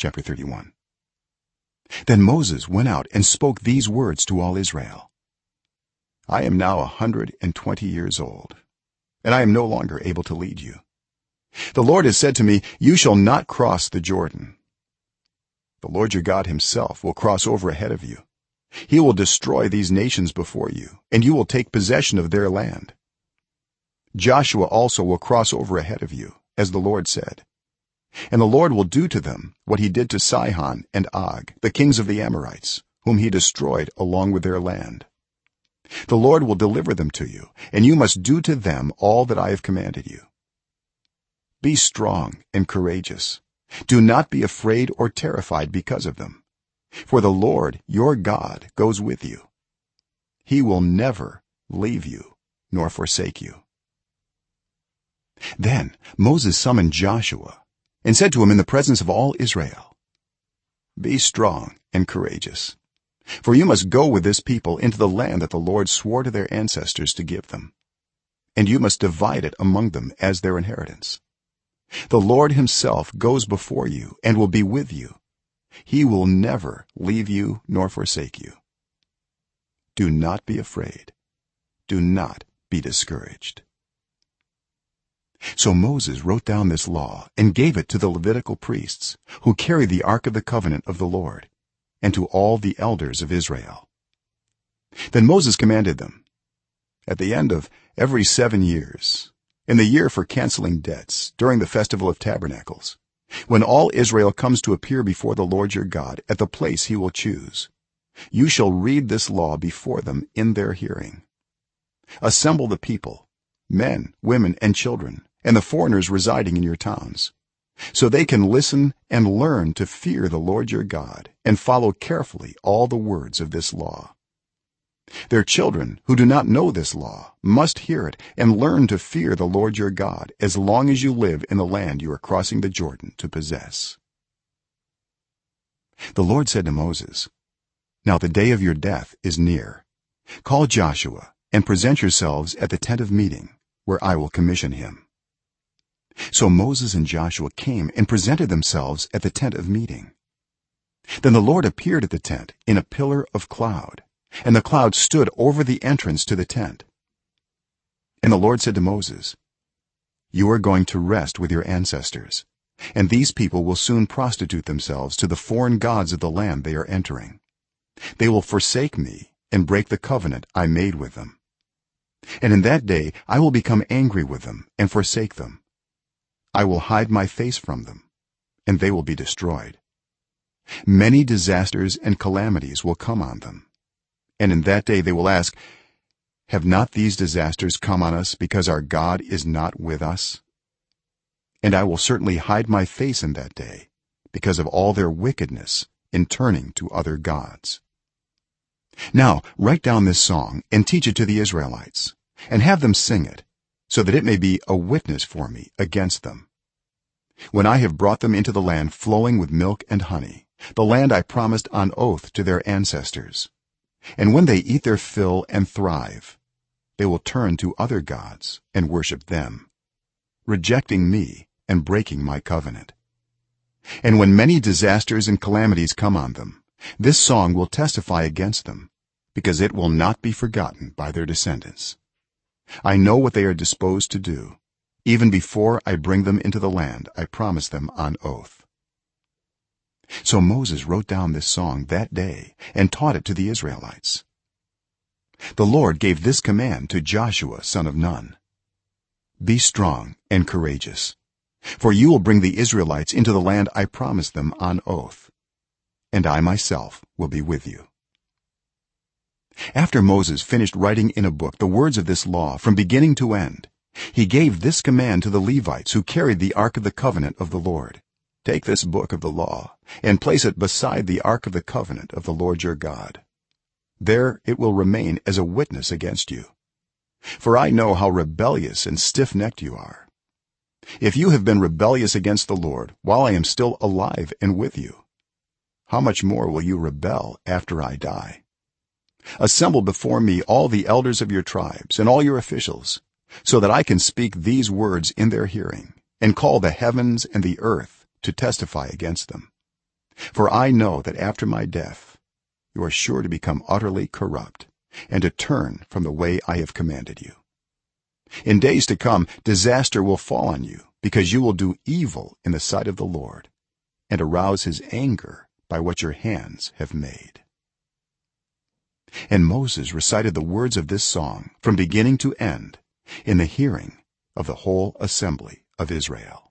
chapter 31 then moses went out and spoke these words to all israel. I am now a 120 years old and i am no longer able to lead you. The lord has said to me you shall not cross the jordan. The lord your god himself will cross over ahead of you. He will destroy these nations before you and you will take possession of their land. Joshua also will cross over ahead of you as the lord said and the lord will do to them what he did to sihon and og the kings of the amorites whom he destroyed along with their land. The lord will deliver them to you and you must do to them all that i have commanded you. Be strong and courageous. Do not be afraid or terrified because of them. For the lord your god goes with you. He will never leave you nor forsake you. Then moses summoned joshua and said to him in the presence of all israel be strong and courageous for you must go with this people into the land that the lord swore to their ancestors to give them and you must divide it among them as their inheritance. The lord himself goes before you and will be with you. He will never leave you nor forsake you. Do not be afraid. Do not be discouraged so moses wrote down this law and gave it to the levitical priests who carried the ark of the covenant of the lord and to all the elders of israel. Then moses commanded them at the end of every 7 years in the year for canceling debts during the festival of tabernacles when all israel comes to appear before the lord your god at the place he will choose you shall read this law before them in their hearing. Assemble the people men women and children and the foreigners residing in your towns. So they can listen and learn to fear the lord your god and follow carefully all the words of this law. Their children who do not know this law must hear it and learn to fear the lord your god as long as you live in the land you are crossing the jordan to possess. The lord said to moses now the day of your death is near. Call joshua and present yourselves at the tent of meeting where i will commission him so moses and joshua came and presented themselves at the tent of meeting. Then the lord appeared at the tent in a pillar of cloud and the cloud stood over the entrance to the tent. And the lord said to moses you are going to rest with your ancestors and these people will soon prostitute themselves to the foreign gods of the land they are entering. They will forsake me and break the covenant i made with them. And in that day i will become angry with them and forsake them i will hide my face from them and they will be destroyed. Many disasters and calamities will come on them. And in that day they will ask have not these disasters come on us because our god is not with us? And i will certainly hide my face in that day because of all their wickedness in turning to other gods. Now write down this song and teach it to the israelites and have them sing it so that it may be a witness for me against them. When i have brought them into the land flowing with milk and honey the land i promised on oath to their ancestors. And when they eat their fill and thrive they will turn to other gods and worship them rejecting me and breaking my covenant. And when many disasters and calamities come on them this song will testify against them because it will not be forgotten by their descendants i know what they are disposed to do. Even before i bring them into the land i promised them on oath. So moses wrote down this song that day and taught it to the israelites. The lord gave this command to joshua son of nun. Be strong and courageous for you will bring the israelites into the land i promised them on oath and i myself will be with you after moses finished writing in a book the words of this law from beginning to end he gave this command to the levites who carried the ark of the covenant of the lord. Take this book of the law and place it beside the ark of the covenant of the lord your god. There it will remain as a witness against you. For i know how rebellious and stiff-necked you are. If you have been rebellious against the lord while i am still alive and with you how much more will you rebel after i die assemble before me all the elders of your tribes and all your officials so that i can speak these words in their hearing and call the heavens and the earth to testify against them. For i know that after my death you are sure to become utterly corrupt and to turn from the way i have commanded you. In days to come disaster will fall on you because you will do evil in the sight of the lord and arouse his anger by what your hands have made and moses recited the words of this song from beginning to end in the hearing of the whole assembly of israel